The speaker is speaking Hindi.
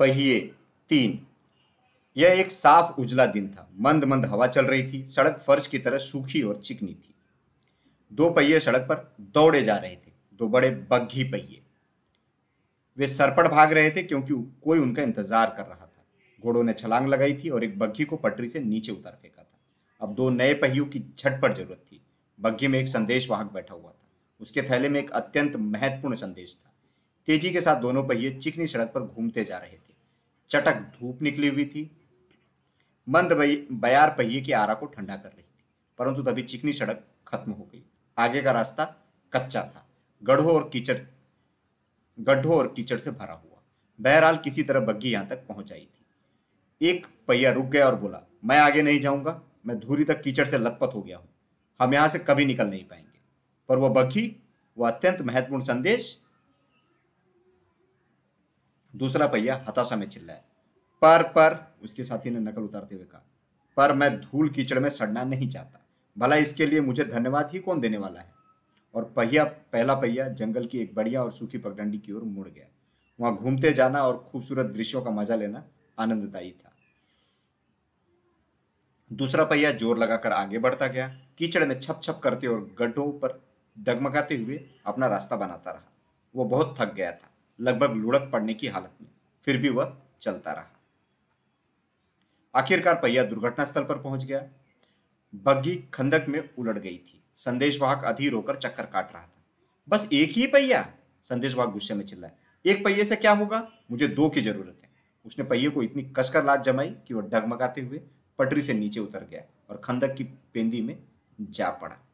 पहिए, तीन। यह एक साफ़ उजला दिन था। मंद मंद हवा चल रही थी। सड़क फर्श की तरह सूखी और चिकनी थी। दो पहिए सड़क पर दौड़े जा रहे थे। दो बड़े बग्घी पहिए। वे सरपट भाग रहे थे क्योंकि कोई उनका इंतज़ार कर रहा था। घोड़ों ने छलांग लगाई थी और एक बग्घी को पटरी से नीचे उतार फेंका था। अब दो नए पहियों की झटपट ज़रूरत थी। बग्घी में एक संदेश वाहक बैठा हुआ था। उसके थैले में एक अत्यंत महत्वपूर्ण संदेश था। तेज़ी के साथ दोनों पहिए चिकनी सड़क पर घूमते जा रहे थे। चटक धूप निकली हुई थी। मंद बयार पहिए की आरा को ठंडा कर रही थी, परंतु तभी चिकनी सड़क खत्म हो गई। आगे का रास्ता कच्चा था। गढ़ों और कीचड़ गड्ढों और कीचड़ से भरा हुआ। बहरहाल किसी तरह बग्घी यहाँ तक पहुँच आई थी। एक पहिया रुक गया और बोला, मैं आगे नहीं जाऊँगा, मैं धूरी तक कीचड़ से लथपथ हो गया हूँ। हम यहाँ से कभी निकल नहीं पाएँगे। पर वह बग्घी, वह अत्यंत महत्वपूर्ण संदेश दूसरा पहिया हताशा में चिल्लाया पर पर, उसके साथी ने नकल उतारते हुए कहा, पर मैं धूल कीचड़ में सड़ना नहीं चाहता। भला इसके लिए मुझे धन्यवाद ही कौन देने वाला है? और पहिया, पहला पहिया जंगल की एक बढ़िया और सूखी पगडंडी की ओर मुड़ गया। वहाँ घूमते जाना और खूबसूरत दृश्यों का मज़ा लेना आनंददायी था। दूसरा पहिया ज़ोर लगाकर आगे बढ़ता गया। कीचड़ में छप छप करते और गड्ढों पर डगमगाते हुए अपना रास्ता बनाता रहा। वो बहुत थक गया था। लगभग लुढ़क पड़ने की हालत में, फिर भी वह चलता रहा। आखिरकार पहिया दुर्घटना स्थल पर पहुँच गया। बग्गी खंदक में उलट गई थी। संदेशवाहक अधीर होकर चक्कर काट रहा था। बस एक ही पहिया? संदेशवाहक गुस्से में चिल्लाया। एक पहिए से क्या होगा? मुझे दो की ज़रूरत है। उसने पहिए को इतनी कसकर लात जमाई कि वह डगमगाते हुए पटरी से नीचे उतर गया और खंदक की पेंदी में जा पड़ा।